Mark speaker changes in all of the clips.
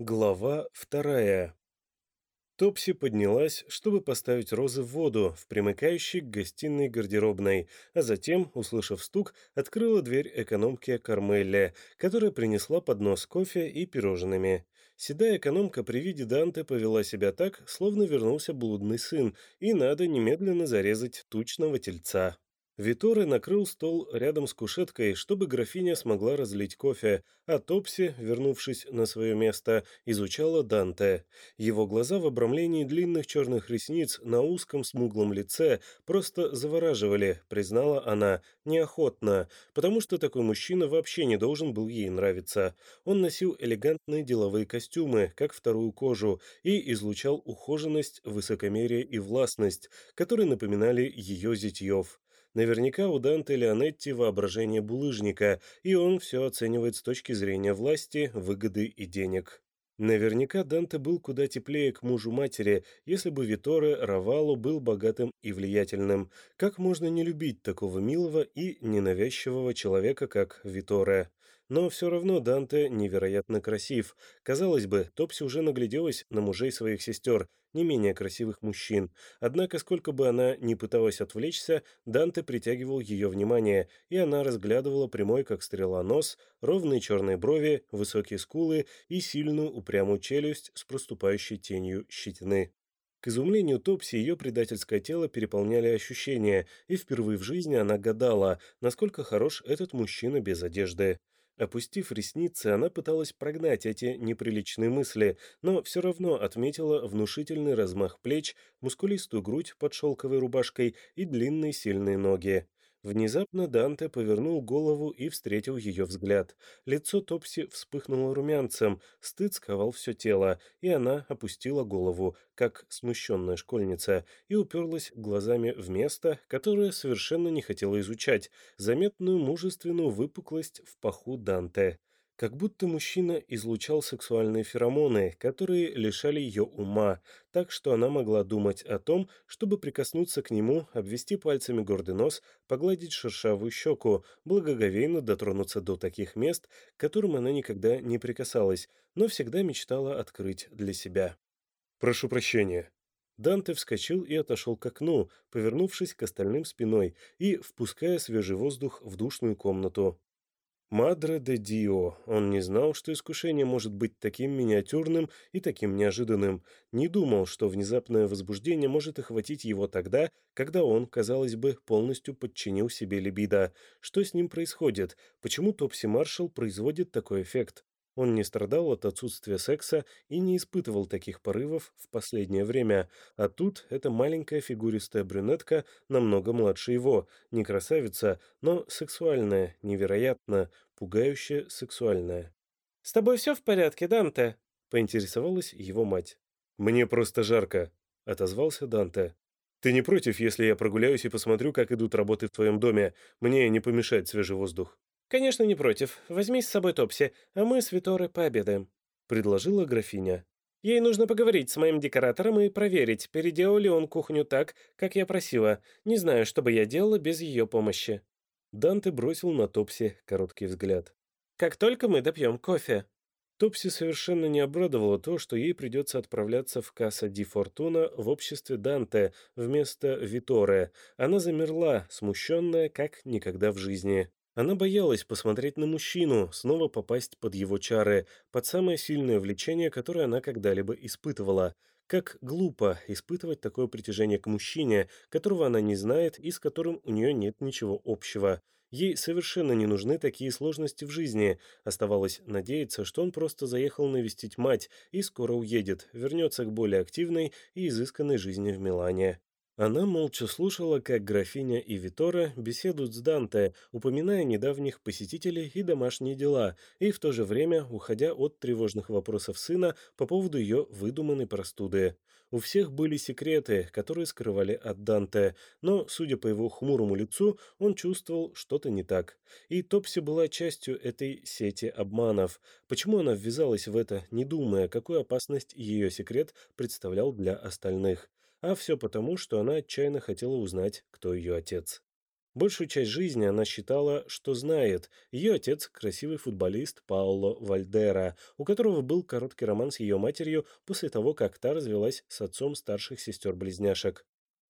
Speaker 1: Глава вторая. Топси поднялась, чтобы поставить розы в воду в примыкающей к гостиной гардеробной, а затем, услышав стук, открыла дверь экономки Кармелле, которая принесла поднос кофе и пирожными. Седая экономка при виде Данте повела себя так, словно вернулся блудный сын, и надо немедленно зарезать тучного тельца. Виторе накрыл стол рядом с кушеткой, чтобы графиня смогла разлить кофе, а Топси, вернувшись на свое место, изучала Данте. Его глаза в обрамлении длинных черных ресниц на узком смуглом лице просто завораживали, признала она, неохотно, потому что такой мужчина вообще не должен был ей нравиться. Он носил элегантные деловые костюмы, как вторую кожу, и излучал ухоженность, высокомерие и властность, которые напоминали ее зятьев. Наверняка у Данте Леонетти воображение булыжника, и он все оценивает с точки зрения власти, выгоды и денег. Наверняка Данте был куда теплее к мужу матери, если бы Виторе Равалу был богатым и влиятельным. Как можно не любить такого милого и ненавязчивого человека, как Виторе? Но все равно Данте невероятно красив. Казалось бы, Топси уже нагляделась на мужей своих сестер, не менее красивых мужчин. Однако, сколько бы она ни пыталась отвлечься, Данте притягивал ее внимание, и она разглядывала прямой, как стрела, нос, ровные черные брови, высокие скулы и сильную упрямую челюсть с проступающей тенью щетины. К изумлению Топси ее предательское тело переполняли ощущения, и впервые в жизни она гадала, насколько хорош этот мужчина без одежды. Опустив ресницы, она пыталась прогнать эти неприличные мысли, но все равно отметила внушительный размах плеч, мускулистую грудь под шелковой рубашкой и длинные сильные ноги. Внезапно Данте повернул голову и встретил ее взгляд. Лицо Топси вспыхнуло румянцем, стыд сковал все тело, и она опустила голову, как смущенная школьница, и уперлась глазами в место, которое совершенно не хотела изучать, заметную мужественную выпуклость в паху Данте как будто мужчина излучал сексуальные феромоны, которые лишали ее ума, так что она могла думать о том, чтобы прикоснуться к нему, обвести пальцами гордый нос, погладить шершавую щеку, благоговейно дотронуться до таких мест, к которым она никогда не прикасалась, но всегда мечтала открыть для себя. «Прошу прощения», Данте вскочил и отошел к окну, повернувшись к остальным спиной и впуская свежий воздух в душную комнату. Мадре де Дио, он не знал, что искушение может быть таким миниатюрным и таким неожиданным, не думал, что внезапное возбуждение может охватить его тогда, когда он, казалось бы, полностью подчинил себе либидо. Что с ним происходит? Почему Топси Маршал производит такой эффект? Он не страдал от отсутствия секса и не испытывал таких порывов в последнее время, а тут эта маленькая фигуристая брюнетка намного младше его, не красавица, но сексуальная, невероятно, пугающе сексуальная. «С тобой все в порядке, Данте?» — поинтересовалась его мать. «Мне просто жарко», — отозвался Данте. «Ты не против, если я прогуляюсь и посмотрю, как идут работы в твоем доме? Мне не помешает свежий воздух». «Конечно, не против. Возьми с собой Топси, а мы с Виторой пообедаем», — предложила графиня. «Ей нужно поговорить с моим декоратором и проверить, переделал ли он кухню так, как я просила. Не знаю, что бы я делала без ее помощи». Данте бросил на Топси короткий взгляд. «Как только мы допьем кофе». Топси совершенно не обрадовало то, что ей придется отправляться в Касса Ди Фортуна в обществе Данте вместо Виторе. Она замерла, смущенная, как никогда в жизни. Она боялась посмотреть на мужчину, снова попасть под его чары, под самое сильное влечение, которое она когда-либо испытывала. Как глупо испытывать такое притяжение к мужчине, которого она не знает и с которым у нее нет ничего общего. Ей совершенно не нужны такие сложности в жизни. Оставалось надеяться, что он просто заехал навестить мать и скоро уедет, вернется к более активной и изысканной жизни в Милане. Она молча слушала, как графиня и Витора беседуют с Данте, упоминая недавних посетителей и домашние дела, и в то же время уходя от тревожных вопросов сына по поводу ее выдуманной простуды. У всех были секреты, которые скрывали от Данте, но, судя по его хмурому лицу, он чувствовал что-то не так. И Топси была частью этой сети обманов. Почему она ввязалась в это, не думая, какую опасность ее секрет представлял для остальных? А все потому, что она отчаянно хотела узнать, кто ее отец. Большую часть жизни она считала, что знает. Ее отец– красивый футболист Пауло Вальдера, у которого был короткий роман с ее матерью после того, как та развелась с отцом старших сестер-близняшек.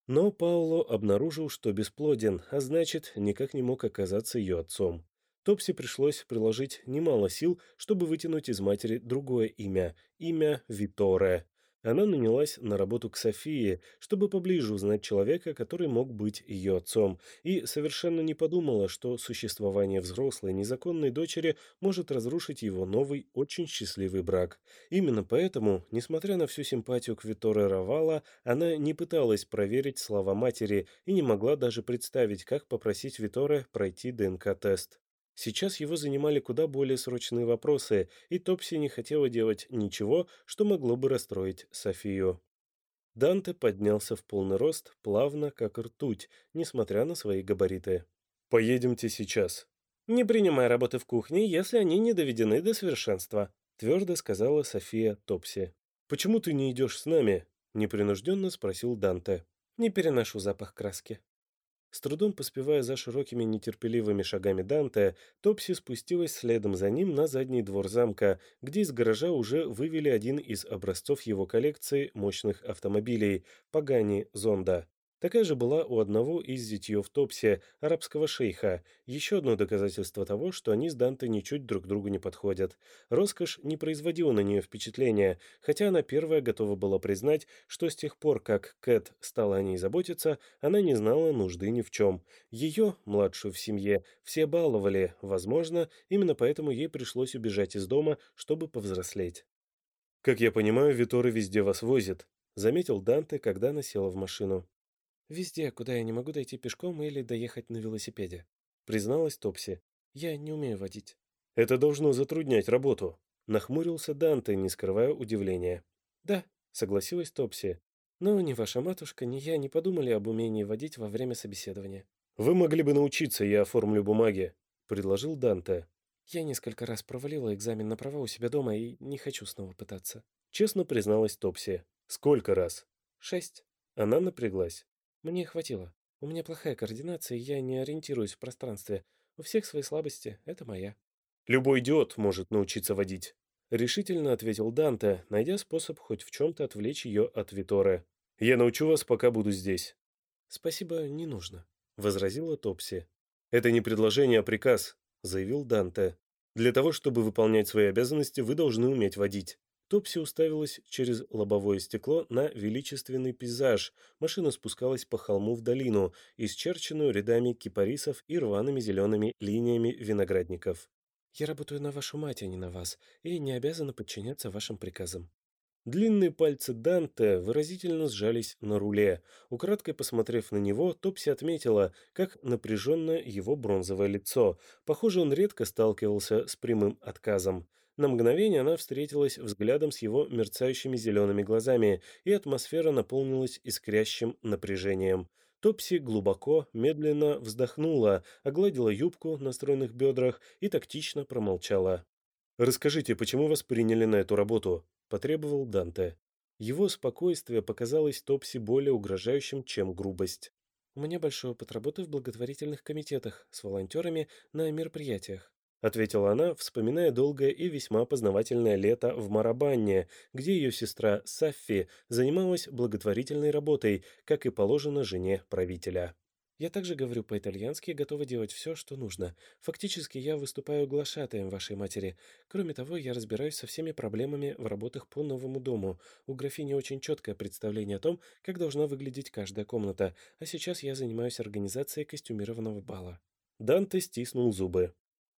Speaker 1: Но Пауло обнаружил, что бесплоден, а значит, никак не мог оказаться ее отцом. Топси пришлось приложить немало сил, чтобы вытянуть из матери другое имя – имя Виторе. Она нанялась на работу к Софии, чтобы поближе узнать человека, который мог быть ее отцом, и совершенно не подумала, что существование взрослой незаконной дочери может разрушить его новый, очень счастливый брак. Именно поэтому, несмотря на всю симпатию к Виторе Равала, она не пыталась проверить слова матери и не могла даже представить, как попросить Виторе пройти ДНК-тест. Сейчас его занимали куда более срочные вопросы, и Топси не хотела делать ничего, что могло бы расстроить Софию. Данте поднялся в полный рост, плавно, как ртуть, несмотря на свои габариты. «Поедемте сейчас». «Не принимай работы в кухне, если они не доведены до совершенства», твердо сказала София Топси. «Почему ты не идешь с нами?» непринужденно спросил Данте. «Не переношу запах краски». С трудом поспевая за широкими нетерпеливыми шагами Данте, Топси спустилась следом за ним на задний двор замка, где из гаража уже вывели один из образцов его коллекции мощных автомобилей – Пагани Зонда. Такая же была у одного из зятьев Топси, арабского шейха, еще одно доказательство того, что они с Данте ничуть друг другу не подходят. Роскошь не производила на нее впечатления, хотя она первая готова была признать, что с тех пор, как Кэт стала о ней заботиться, она не знала нужды ни в чем. Ее, младшую в семье, все баловали, возможно, именно поэтому ей пришлось убежать из дома, чтобы повзрослеть. «Как я понимаю, Виторы везде вас возят», — заметил Данте, когда она села в машину. «Везде, куда я не могу дойти пешком или доехать на велосипеде», — призналась Топси. «Я не умею водить». «Это должно затруднять работу», — нахмурился Данте, не скрывая удивления. «Да», — согласилась Топси. «Но ни ваша матушка, ни я не подумали об умении водить во время собеседования».
Speaker 2: «Вы могли бы научиться, я оформлю бумаги», — предложил Данте.
Speaker 1: «Я несколько раз провалила экзамен на права у себя дома и не хочу снова пытаться», — честно призналась Топси.
Speaker 2: «Сколько раз?»
Speaker 1: «Шесть». Она напряглась. Мне хватило. У меня плохая координация, я не ориентируюсь в пространстве. У всех свои слабости, это моя.
Speaker 2: Любой идиот может научиться водить.
Speaker 1: Решительно ответил Данте, найдя способ хоть в чем-то отвлечь ее от Виторы.
Speaker 2: «Я научу вас, пока буду здесь».
Speaker 1: «Спасибо, не нужно», — возразила Топси.
Speaker 2: «Это не предложение, а приказ», — заявил Данте. «Для того, чтобы выполнять свои обязанности, вы должны уметь водить».
Speaker 1: Топси уставилась через лобовое стекло на величественный пейзаж. Машина спускалась по холму в долину, исчерченную рядами кипарисов и рваными зелеными линиями виноградников. «Я работаю на вашу мать, а не на вас, и не обязана подчиняться вашим приказам». Длинные пальцы Данте выразительно сжались на руле. Украдкой посмотрев на него, Топси отметила, как напряженно его бронзовое лицо. Похоже, он редко сталкивался с прямым отказом. На мгновение она встретилась взглядом с его мерцающими зелеными глазами, и атмосфера наполнилась искрящим напряжением. Топси глубоко, медленно вздохнула, огладила юбку на стройных бедрах и тактично промолчала.
Speaker 2: «Расскажите, почему вас приняли на эту работу?» – потребовал Данте.
Speaker 1: Его спокойствие показалось Топси более угрожающим, чем грубость. «У меня большой опыт работы в благотворительных комитетах с волонтерами на мероприятиях ответила она, вспоминая долгое и весьма познавательное лето в Марабанне, где ее сестра Саффи занималась благотворительной работой, как и положено жене правителя. Я также говорю по-итальянски и готова делать все, что нужно. Фактически я выступаю глашатаем вашей матери. Кроме того, я разбираюсь со всеми проблемами в работах по новому дому. У графини очень четкое представление о том, как должна выглядеть каждая комната, а сейчас я занимаюсь организацией костюмированного бала.
Speaker 2: Данте стиснул зубы.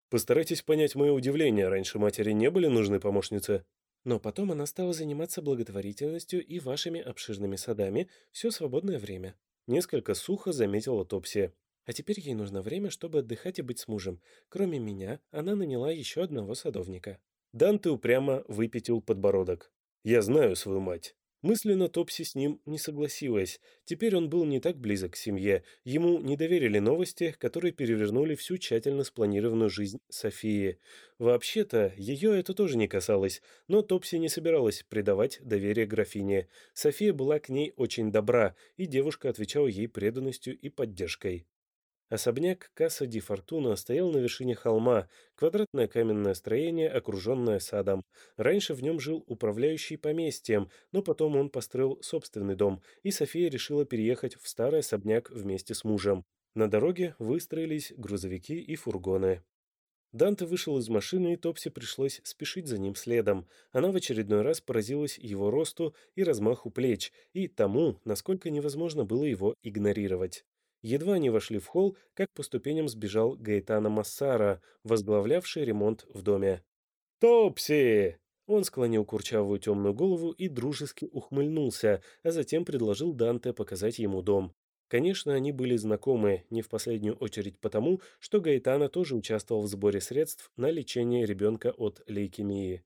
Speaker 2: Постарайтесь понять мое удивление, раньше матери не были нужны помощницы.
Speaker 1: Но потом она стала заниматься благотворительностью и вашими обширными садами все свободное время. Несколько сухо заметила Топси. А теперь ей нужно время, чтобы отдыхать и быть с мужем. Кроме меня, она наняла еще одного садовника.
Speaker 2: Данте упрямо выпятил подбородок. «Я знаю свою мать. Мысленно Топси с ним не согласилась. Теперь он был не так близок к семье. Ему не доверили новости, которые перевернули всю тщательно спланированную жизнь Софии. Вообще-то, ее это тоже не касалось, но Топси не собиралась предавать доверие графине. София была к ней очень добра, и девушка отвечала ей преданностью и поддержкой. Особняк Касса Ди Фортуна стоял на вершине холма, квадратное каменное строение, окруженное садом. Раньше в нем жил управляющий поместьем, но потом он построил собственный дом, и София решила переехать в старый особняк вместе с мужем. На дороге выстроились грузовики и фургоны. Данте вышел из машины, и Топси пришлось спешить за ним следом. Она в очередной раз поразилась его росту и размаху плеч, и тому, насколько невозможно было его игнорировать. Едва они вошли в холл, как по ступеням сбежал Гаэтана Массара, возглавлявший ремонт в доме. «Топси!» Он склонил курчавую темную голову и дружески ухмыльнулся, а затем предложил Данте показать ему дом. Конечно, они были знакомы, не в последнюю очередь потому, что Гаэтана тоже участвовал в сборе средств на лечение ребенка от лейкемии.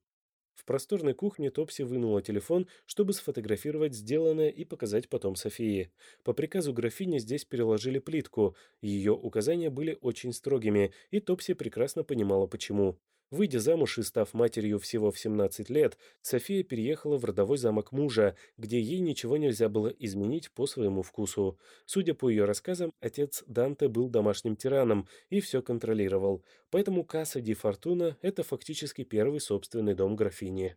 Speaker 2: В просторной кухне Топси вынула телефон, чтобы сфотографировать сделанное и показать потом Софии. По приказу графини здесь переложили плитку, ее указания были очень строгими, и Топси прекрасно понимала почему. Выйдя замуж и став матерью всего в 17 лет, София переехала в родовой замок мужа, где ей ничего нельзя было изменить по своему вкусу. Судя по ее рассказам, отец Данте был домашним тираном и все контролировал, поэтому Касса Ди Фортуна – это фактически первый собственный дом графини.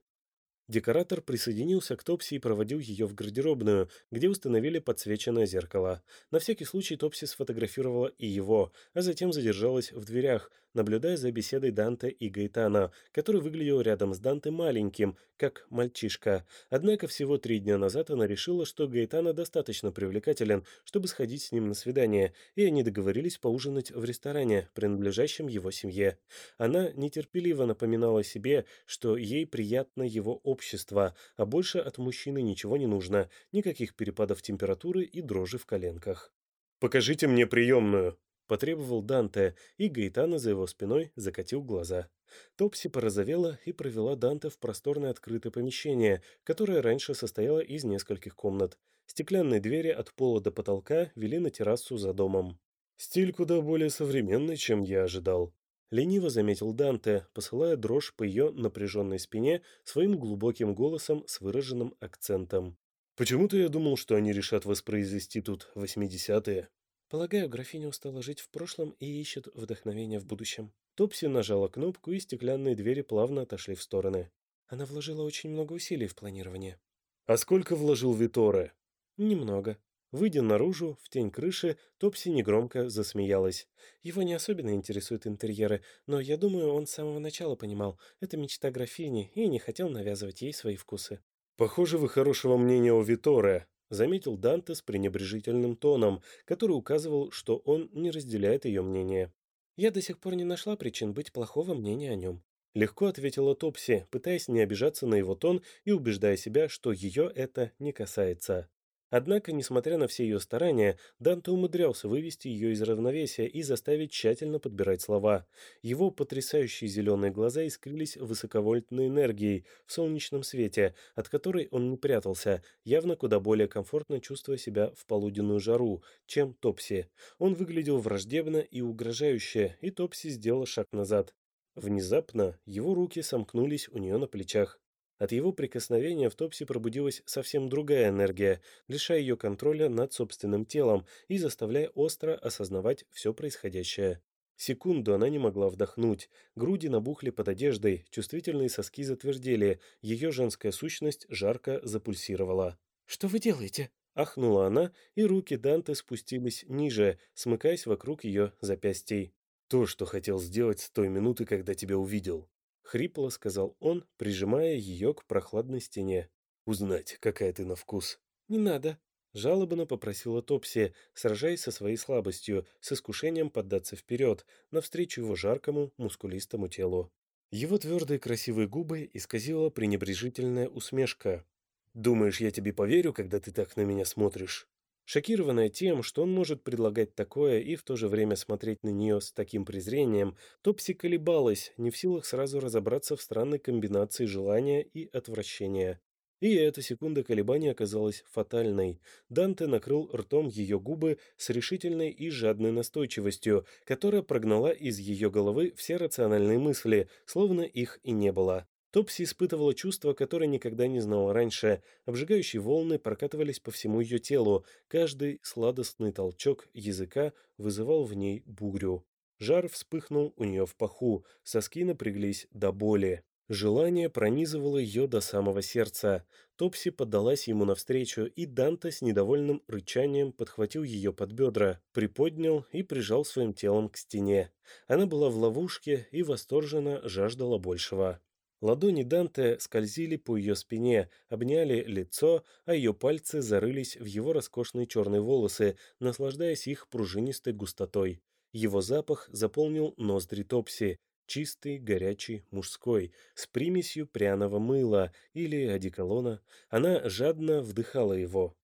Speaker 2: Декоратор присоединился к Топси и проводил ее в гардеробную, где установили подсвеченное зеркало. На всякий случай Топси сфотографировала и его, а затем задержалась в дверях, наблюдая за беседой Данте и Гайтана, который выглядел рядом с Данте маленьким, как мальчишка. Однако всего три дня назад она решила, что Гайтана достаточно привлекателен, чтобы сходить с ним на свидание, и они договорились поужинать в ресторане, принадлежащем его семье. Она нетерпеливо напоминала себе, что ей приятно его общество, а больше от мужчины ничего не нужно, никаких перепадов температуры и дрожи в коленках. «Покажите мне приемную», Потребовал Данте, и Гаэтана за его спиной закатил глаза. Топси порозовела и провела Данте в просторное открытое помещение, которое раньше состояло из нескольких комнат. Стеклянные двери от пола до потолка вели на террасу за домом. «Стиль куда более современный, чем я ожидал», — лениво заметил Данте, посылая дрожь по ее напряженной спине своим глубоким голосом с выраженным акцентом. «Почему-то я думал, что они решат воспроизвести тут восьмидесятые». Полагаю, графиня устала жить в прошлом и ищет вдохновения в будущем. Топси нажала кнопку, и стеклянные двери плавно отошли в стороны. Она вложила очень много усилий в планирование. «А сколько вложил Виторе?» «Немного». Выйдя наружу, в тень крыши, Топси негромко засмеялась. Его не особенно интересуют интерьеры, но я думаю, он с самого начала понимал, это мечта графини, и не хотел навязывать ей свои вкусы. «Похоже, вы хорошего мнения о Виторе», заметил Данте с пренебрежительным тоном, который указывал, что он не разделяет ее мнение. «Я до сих пор не нашла причин быть плохого мнения о нем», — легко ответила Топси, пытаясь не обижаться на его тон и убеждая себя, что ее это не касается. Однако, несмотря на все ее старания, Данте умудрялся вывести ее из равновесия и заставить тщательно подбирать слова. Его потрясающие зеленые глаза искрились высоковольтной энергией в солнечном свете, от которой он не прятался, явно куда более комфортно чувствуя себя в полуденную жару, чем Топси. Он выглядел враждебно и угрожающе, и Топси сделала шаг назад. Внезапно его руки сомкнулись у нее на плечах. От его прикосновения в Топси пробудилась совсем другая энергия, лишая ее контроля над собственным телом и заставляя остро осознавать все происходящее. Секунду она не могла вдохнуть, груди набухли под одеждой, чувствительные соски затвердели, ее женская сущность жарко запульсировала. «Что вы делаете?» — ахнула она, и руки Данте спустились ниже, смыкаясь вокруг ее запястий. «То, что хотел сделать с той минуты, когда тебя увидел», — хрипло сказал он, прижимая ее к прохладной стене. «Узнать, какая ты на вкус». «Не надо», — жалобно попросила Топси, сражаясь со своей слабостью, с искушением поддаться вперед, навстречу его жаркому, мускулистому телу. Его твердые красивые губы исказила пренебрежительная усмешка. «Думаешь, я тебе поверю, когда ты так на меня смотришь?» Шокированная тем, что он может предлагать такое и в то же время смотреть на нее с таким презрением, Топси колебалась, не в силах сразу разобраться в странной комбинации желания и отвращения. И эта секунда колебания оказалась фатальной. Данте накрыл ртом ее губы с решительной и жадной настойчивостью, которая прогнала из ее головы все рациональные мысли, словно их и не было. Топси испытывала чувство, которое никогда не знала раньше. Обжигающие волны прокатывались по всему ее телу. Каждый сладостный толчок языка вызывал в ней бурю. Жар вспыхнул у нее в паху, соски напряглись до боли. Желание пронизывало ее до самого сердца. Топси поддалась ему навстречу, и Данте с недовольным рычанием подхватил ее под бедра, приподнял и прижал своим телом к стене. Она была в ловушке и восторженно жаждала большего. Ладони Данте скользили по ее спине, обняли лицо, а ее пальцы зарылись в его роскошные черные волосы, наслаждаясь их пружинистой густотой. Его запах заполнил ноздри Топси, чистый, горячий, мужской, с примесью пряного мыла или одеколона. Она жадно вдыхала его.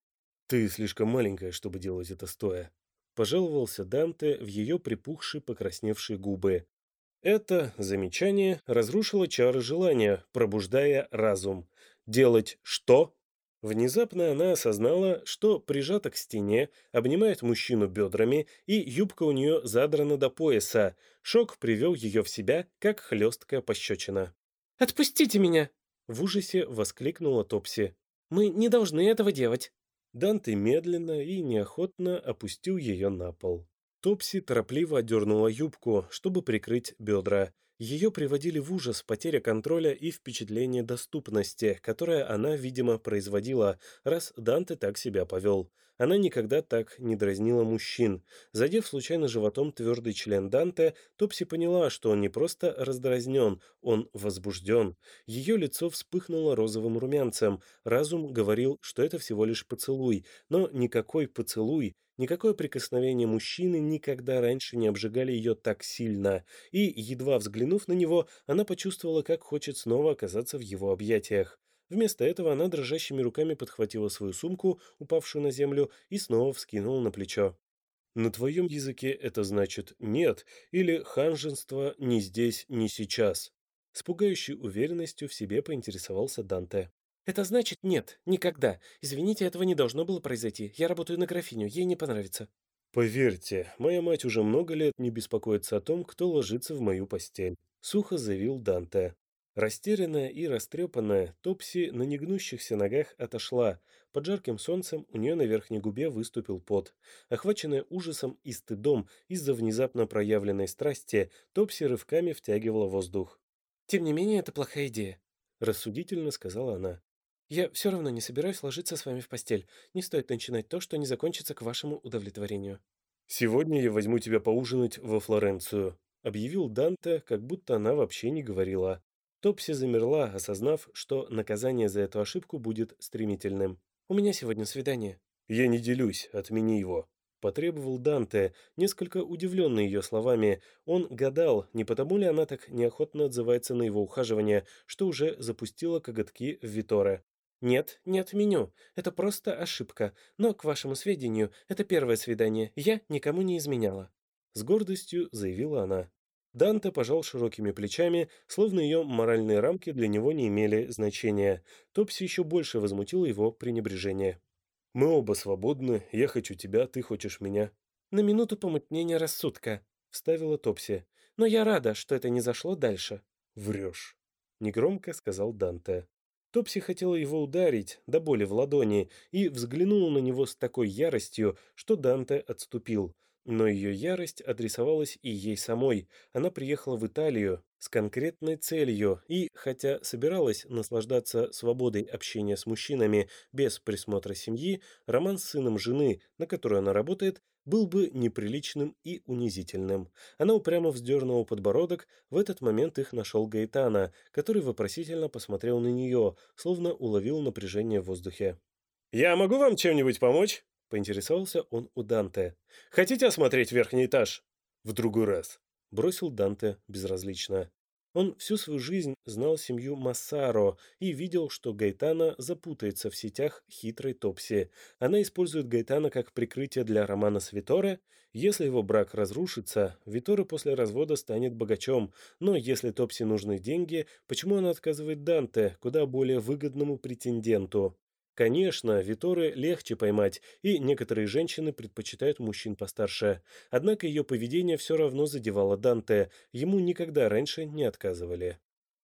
Speaker 2: «Ты слишком маленькая, чтобы делать это стоя», — пожаловался Данте в ее припухшие покрасневшие губы. Это замечание разрушило чары желания, пробуждая разум. Делать что? Внезапно она осознала, что прижата к стене, обнимает мужчину бедрами, и юбка у нее задрана до пояса. Шок привел ее в себя, как хлесткая пощечина.
Speaker 3: «Отпустите меня!»
Speaker 2: — в ужасе воскликнула Топси.
Speaker 3: «Мы не должны этого делать!»
Speaker 2: Данте медленно и неохотно опустил ее на пол. Топси торопливо отдернула юбку, чтобы прикрыть бедра. Ее приводили в ужас потеря контроля и впечатление доступности, которое она, видимо, производила, раз Данте так себя повел. Она никогда так не дразнила мужчин. Задев случайно животом твердый член Данте, Топси поняла, что он не просто раздразнен, он возбужден. Ее лицо вспыхнуло розовым румянцем. Разум говорил, что это всего лишь поцелуй, но никакой поцелуй Никакое прикосновение мужчины никогда раньше не обжигали ее так сильно, и, едва взглянув на него, она почувствовала, как хочет снова оказаться в его объятиях. Вместо этого она дрожащими руками подхватила свою сумку, упавшую на землю, и снова вскинула на плечо. «На твоем языке это значит «нет» или «ханженство ни здесь, ни сейчас». С пугающей уверенностью в себе поинтересовался Данте.
Speaker 3: «Это значит нет, никогда. Извините, этого не должно было произойти. Я работаю на графиню, ей не понравится».
Speaker 2: «Поверьте, моя мать уже много лет не беспокоится о том, кто ложится в мою постель», — сухо заявил Данте. Растерянная и растрепанная, Топси на негнущихся ногах отошла. Под жарким солнцем у нее на верхней губе выступил пот. Охваченная ужасом и стыдом из-за внезапно проявленной страсти, Топси рывками втягивала воздух.
Speaker 3: «Тем не менее, это плохая идея», — рассудительно сказала она. Я все равно не собираюсь ложиться с вами в постель. Не стоит начинать то, что не закончится к вашему удовлетворению».
Speaker 2: «Сегодня я возьму тебя поужинать во Флоренцию», — объявил Данте, как будто она вообще не говорила. Топси замерла, осознав, что наказание за эту ошибку будет стремительным.
Speaker 3: «У меня сегодня свидание».
Speaker 2: «Я не делюсь, отмени его», — потребовал Данте, несколько удивленный ее словами. Он гадал, не потому ли она так неохотно отзывается на его ухаживание, что уже запустила коготки в Виторе.
Speaker 3: «Нет, не отменю. Это просто ошибка. Но, к вашему сведению, это первое свидание. Я никому не изменяла».
Speaker 2: С гордостью заявила она. Данте пожал широкими плечами, словно ее моральные рамки для него не имели значения. Топси еще больше возмутил его пренебрежение. «Мы оба свободны, я хочу тебя, ты хочешь меня».
Speaker 3: «На минуту помутнения рассудка», — вставила Топси. «Но я рада, что это не зашло дальше».
Speaker 2: «Врешь», — негромко сказал Данте. Топси хотела его ударить до боли в ладони и взглянула на него с такой яростью, что Данте отступил. Но ее ярость адресовалась и ей самой. Она приехала в Италию с конкретной целью и, хотя собиралась наслаждаться свободой общения с мужчинами без присмотра семьи, роман с сыном жены, на которую она работает, был бы неприличным и унизительным. Она упрямо вздернула подбородок, в этот момент их нашел Гаэтана, который вопросительно посмотрел на нее, словно уловил напряжение в воздухе. «Я могу вам чем-нибудь помочь?» — поинтересовался он у Данте. «Хотите осмотреть верхний этаж?» «В другой раз», — бросил Данте безразлично. Он всю свою жизнь знал семью Массаро и видел, что Гайтана запутается в сетях хитрой Топси. Она использует Гайтана как прикрытие для романа с Виторе. Если его брак разрушится, Виторе после развода станет богачом. Но если Топси нужны деньги, почему она отказывает Данте, куда более выгодному претенденту? Конечно, Виторы легче поймать, и некоторые женщины предпочитают мужчин постарше. Однако ее поведение все равно задевало Данте, ему никогда раньше не отказывали.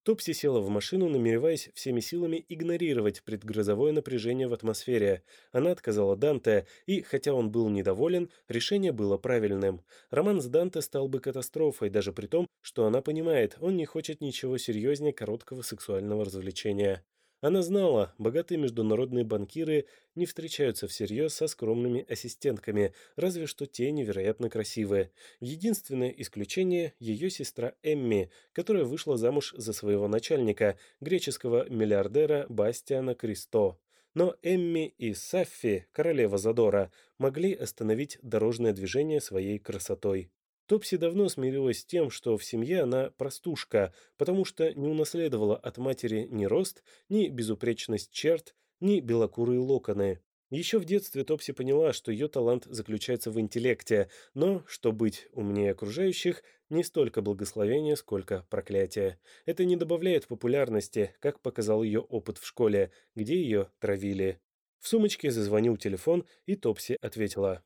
Speaker 2: Топси села в машину, намереваясь всеми силами игнорировать предгрозовое напряжение в атмосфере. Она отказала Данте, и, хотя он был недоволен, решение было правильным. Роман с Данте стал бы катастрофой, даже при том, что она понимает, он не хочет ничего серьезнее короткого сексуального развлечения. Она знала, богатые международные банкиры не встречаются всерьез со скромными ассистентками, разве что те невероятно красивые. Единственное исключение – ее сестра Эмми, которая вышла замуж за своего начальника, греческого миллиардера Бастиана Кристо. Но Эмми и Саффи, королева Задора, могли остановить дорожное движение своей красотой. Топси давно смирилась с тем, что в семье она простушка, потому что не унаследовала от матери ни рост, ни безупречность черт, ни белокурые локоны. Еще в детстве Топси поняла, что ее талант заключается в интеллекте, но, что быть умнее окружающих, не столько благословение, сколько проклятие. Это не добавляет популярности, как показал ее опыт в школе, где ее травили. В сумочке зазвонил телефон, и Топси ответила.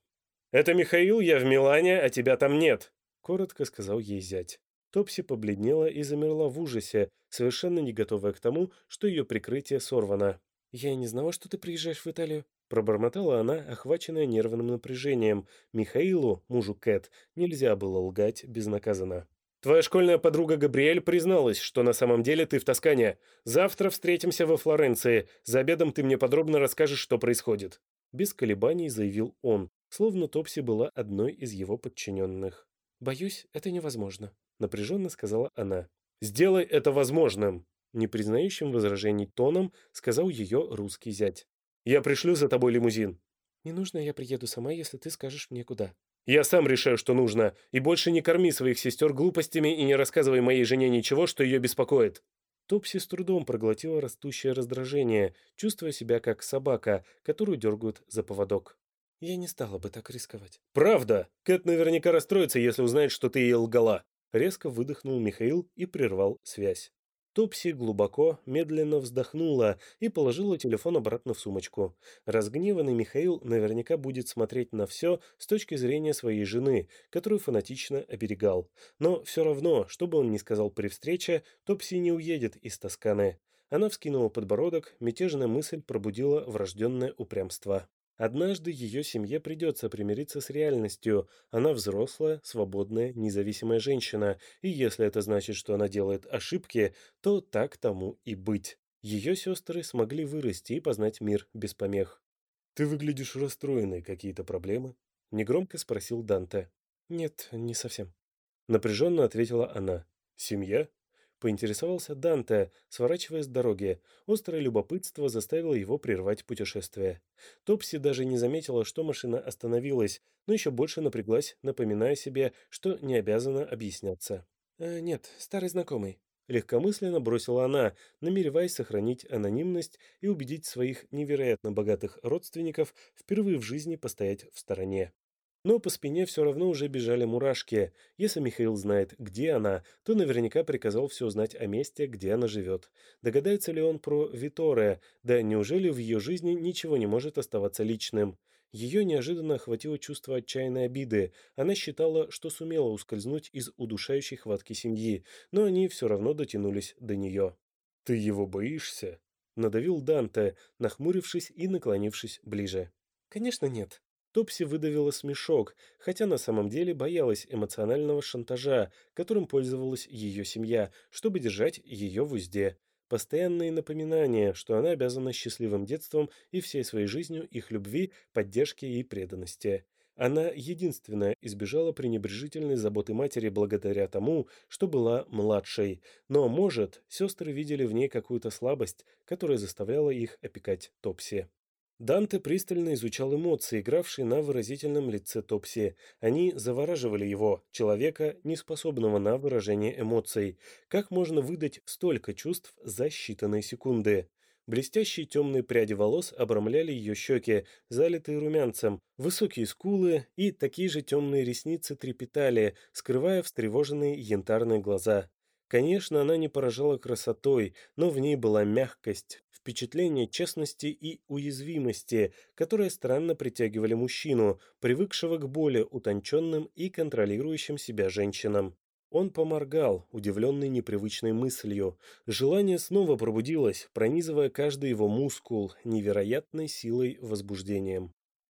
Speaker 2: «Это Михаил, я в Милане, а тебя там нет», — коротко сказал ей зять. Топси побледнела и замерла в ужасе, совершенно не готовая к тому, что ее прикрытие сорвано. «Я не знала, что ты приезжаешь в Италию», — пробормотала она, охваченная нервным напряжением. Михаилу, мужу Кэт, нельзя было лгать безнаказанно. «Твоя школьная подруга Габриэль призналась, что на самом деле ты в Тоскане. Завтра встретимся во Флоренции. За обедом ты мне подробно расскажешь, что происходит». Без колебаний заявил он, словно Топси была одной из его подчиненных. «Боюсь, это невозможно», — напряженно сказала она. «Сделай это возможным!» Не признающим возражений тоном сказал ее русский зять. «Я пришлю за тобой лимузин». «Не нужно, я приеду сама, если ты скажешь мне куда». «Я сам решаю, что нужно, и больше не корми своих сестер глупостями и не рассказывай моей жене ничего, что ее беспокоит». Топси с трудом проглотила растущее раздражение, чувствуя себя как собака, которую дергают за поводок. Я не стала бы так рисковать. «Правда! Кэт наверняка расстроится, если узнает, что ты ей лгала!» Резко выдохнул Михаил и прервал связь. Топси глубоко, медленно вздохнула и положила телефон обратно в сумочку. Разгневанный Михаил наверняка будет смотреть на все с точки зрения своей жены, которую фанатично оберегал. Но все равно, что бы он ни сказал при встрече, Топси не уедет из Тосканы. Она вскинула подбородок, мятежная мысль пробудила врожденное упрямство. Однажды ее семье придется примириться с реальностью. Она взрослая, свободная, независимая женщина, и если это значит, что она делает ошибки, то так тому и быть. Ее сестры смогли вырасти и познать мир без помех. «Ты выглядишь расстроенной, какие-то проблемы?» — негромко спросил Данте. «Нет, не совсем», — напряженно ответила она. «Семья?» Поинтересовался Данте, сворачивая с дороги. Острое любопытство заставило его прервать путешествие. Топси даже не заметила, что машина остановилась, но еще больше напряглась, напоминая себе, что не обязана объясняться. «Э, «Нет, старый знакомый», — легкомысленно бросила она, намереваясь сохранить анонимность и убедить своих невероятно богатых родственников впервые в жизни постоять в стороне. Но по спине все равно уже бежали мурашки. Если Михаил знает, где она, то наверняка приказал все узнать о месте, где она живет. Догадается ли он про Виторе? Да неужели в ее жизни ничего не может оставаться личным? Ее неожиданно охватило чувство отчаянной обиды. Она считала, что сумела ускользнуть из удушающей хватки семьи, но они все равно дотянулись до нее. «Ты его боишься?» — надавил Данте, нахмурившись и наклонившись ближе. «Конечно нет», Топси выдавила смешок, хотя на самом деле боялась эмоционального шантажа, которым пользовалась ее семья, чтобы держать ее в узде. Постоянные напоминания, что она обязана счастливым детством и всей своей жизнью их любви, поддержки и преданности. Она единственная избежала пренебрежительной заботы матери благодаря тому, что была младшей, но, может, сестры видели в ней какую-то слабость, которая заставляла их опекать Топси. Данте пристально изучал эмоции, игравшие на выразительном лице Топси. Они завораживали его, человека, неспособного на выражение эмоций. Как можно выдать столько чувств за считанные секунды? Блестящие темные пряди волос обрамляли ее щеки, залитые румянцем, высокие скулы и такие же темные ресницы трепетали, скрывая встревоженные янтарные глаза. Конечно, она не поражала красотой, но в ней была мягкость, впечатление честности и уязвимости, которые странно притягивали мужчину, привыкшего к более утонченным и контролирующим себя женщинам. Он поморгал, удивленный непривычной мыслью. Желание снова пробудилось, пронизывая каждый его мускул невероятной силой возбуждением.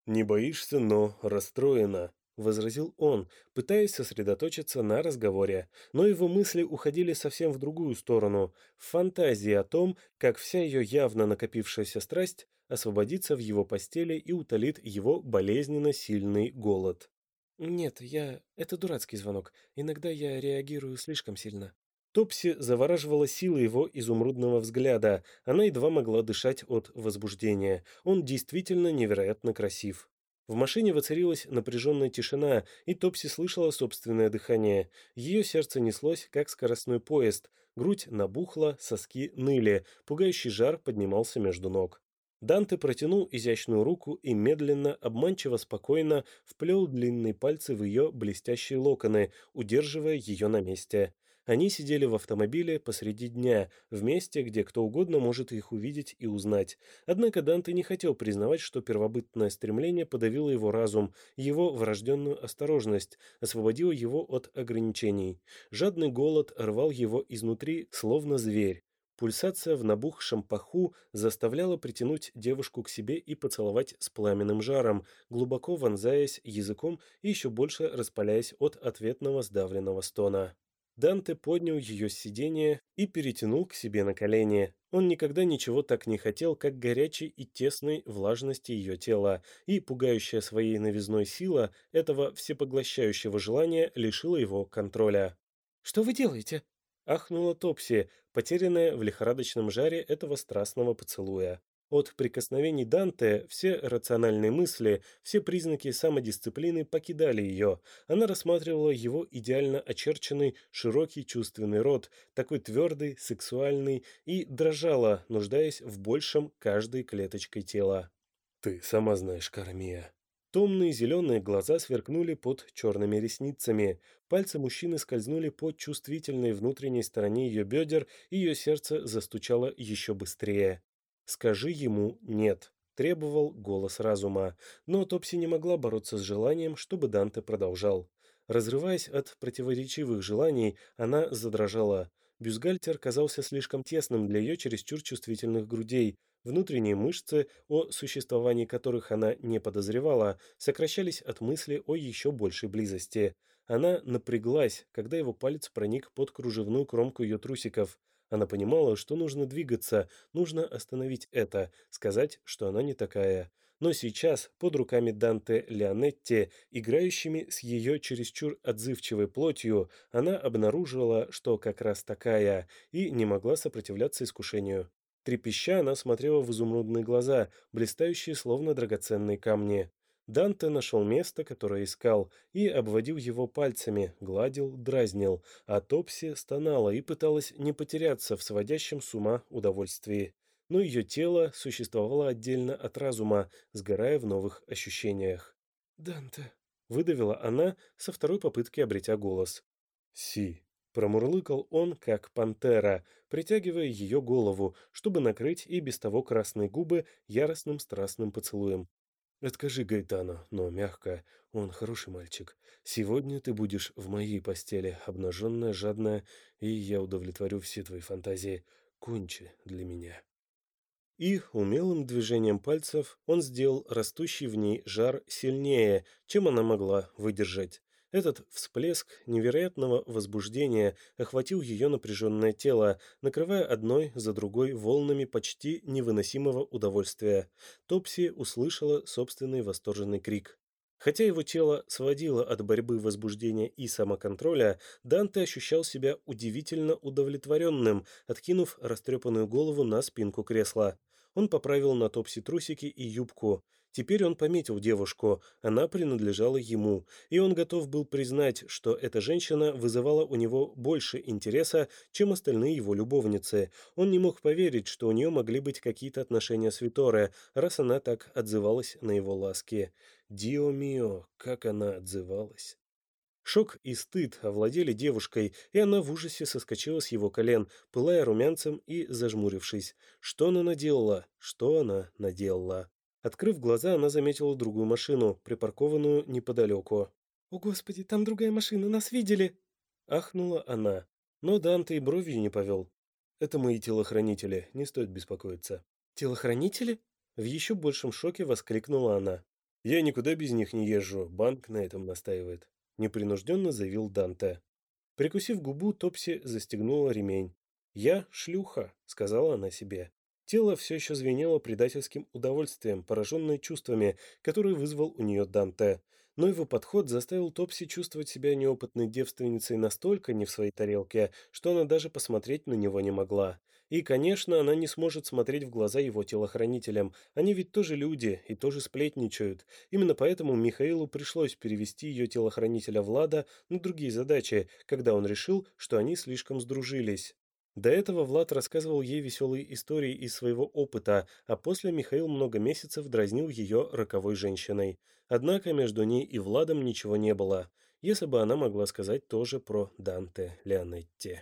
Speaker 2: «Не боишься, но расстроена», — возразил он, пытаясь сосредоточиться на разговоре, но его мысли уходили совсем в другую сторону, в фантазии о том, как вся ее явно накопившаяся страсть освободится в его постели и утолит его болезненно сильный голод.
Speaker 3: «Нет, я... Это дурацкий звонок. Иногда я реагирую слишком сильно».
Speaker 2: Топси завораживала сила его изумрудного взгляда. Она едва могла дышать от возбуждения. Он действительно невероятно красив. В машине воцарилась напряженная тишина, и Топси слышала собственное дыхание. Ее сердце неслось, как скоростной поезд. Грудь набухла, соски ныли, пугающий жар поднимался между ног. Данте протянул изящную руку и медленно, обманчиво спокойно вплел длинные пальцы в ее блестящие локоны, удерживая ее на месте. Они сидели в автомобиле посреди дня, в месте, где кто угодно может их увидеть и узнать. Однако Данте не хотел признавать, что первобытное стремление подавило его разум, его врожденную осторожность, освободило его от ограничений. Жадный голод рвал его изнутри, словно зверь. Пульсация в набухшем паху заставляла притянуть девушку к себе и поцеловать с пламенным жаром, глубоко вонзаясь языком и еще больше распаляясь от ответного сдавленного стона. Данте поднял ее с сиденья и перетянул к себе на колени. Он никогда ничего так не хотел, как горячей и тесной влажности ее тела, и пугающая своей новизной сила этого всепоглощающего желания лишила его контроля.
Speaker 3: «Что вы делаете?»
Speaker 2: Ахнула Топси, потерянная в лихорадочном жаре этого страстного поцелуя. От прикосновений Данте все рациональные мысли, все признаки самодисциплины покидали ее. Она рассматривала его идеально очерченный, широкий чувственный рот, такой твердый, сексуальный, и дрожала, нуждаясь в большем каждой клеточкой тела. «Ты сама знаешь, Кармия», Томные зеленые глаза сверкнули под черными ресницами. Пальцы мужчины скользнули по чувствительной внутренней стороне ее бедер, и ее сердце застучало еще быстрее. «Скажи ему «нет», — требовал голос разума. Но Топси не могла бороться с желанием, чтобы Данте продолжал. Разрываясь от противоречивых желаний, она задрожала. Бюстгальтер казался слишком тесным для ее чересчур чувствительных грудей, Внутренние мышцы, о существовании которых она не подозревала, сокращались от мысли о еще большей близости. Она напряглась, когда его палец проник под кружевную кромку ее трусиков. Она понимала, что нужно двигаться, нужно остановить это, сказать, что она не такая. Но сейчас, под руками Данте Леонетти, играющими с ее чересчур отзывчивой плотью, она обнаружила, что как раз такая, и не могла сопротивляться искушению. Трепеща она смотрела в изумрудные глаза, блистающие словно драгоценные камни. Данте нашел место, которое искал, и обводил его пальцами, гладил, дразнил, а Топси стонала и пыталась не потеряться в сводящем с ума удовольствии. Но ее тело существовало отдельно от разума, сгорая в новых ощущениях.
Speaker 3: «Данте», —
Speaker 2: выдавила она со второй попытки обретя голос. «Си», Промурлыкал он, как пантера, притягивая ее голову, чтобы накрыть и без того красные губы яростным страстным поцелуем. «Откажи Гайтану, но мягко. Он хороший мальчик. Сегодня ты будешь в моей постели, обнаженная, жадная, и я удовлетворю все твои фантазии. Кончи для меня». И умелым движением пальцев он сделал растущий в ней жар сильнее, чем она могла выдержать. Этот всплеск невероятного возбуждения охватил ее напряженное тело, накрывая одной за другой волнами почти невыносимого удовольствия. Топси услышала собственный восторженный крик. Хотя его тело сводило от борьбы возбуждения и самоконтроля, Данте ощущал себя удивительно удовлетворенным, откинув растрепанную голову на спинку кресла. Он поправил на Топси трусики и юбку. Теперь он пометил девушку, она принадлежала ему, и он готов был признать, что эта женщина вызывала у него больше интереса, чем остальные его любовницы. Он не мог поверить, что у нее могли быть какие-то отношения с Виторе, раз она так отзывалась на его ласки. Дио мио, как она отзывалась. Шок и стыд овладели девушкой, и она в ужасе соскочила с его колен, пылая румянцем и зажмурившись. Что она наделала? Что она наделала? Открыв глаза, она заметила другую машину, припаркованную неподалеку.
Speaker 3: «О, Господи, там другая машина, нас видели!»
Speaker 1: Ахнула она, но Данте и бровью не повел. Это мои телохранители, не стоит беспокоиться.
Speaker 3: Телохранители?
Speaker 1: В еще большем шоке воскликнула она. Я никуда без них не езжу, банк на этом настаивает. Непринужденно заявил Данте. Прикусив губу, Топси застегнула ремень. «Я шлюха», — сказала она себе. Тело все еще звенело предательским удовольствием, пораженное чувствами, которые вызвал у нее Данте но его подход заставил Топси чувствовать себя неопытной девственницей настолько не в своей тарелке, что она даже посмотреть на него не могла. И, конечно, она не сможет смотреть в глаза его телохранителям, они ведь тоже люди и тоже сплетничают. Именно поэтому Михаилу пришлось перевести ее телохранителя Влада на другие задачи, когда он решил, что они слишком сдружились. До этого Влад рассказывал ей веселые истории из своего опыта, а после Михаил много месяцев дразнил ее роковой женщиной. Однако между ней и Владом ничего не было, если бы она могла сказать тоже про Данте Леонетти.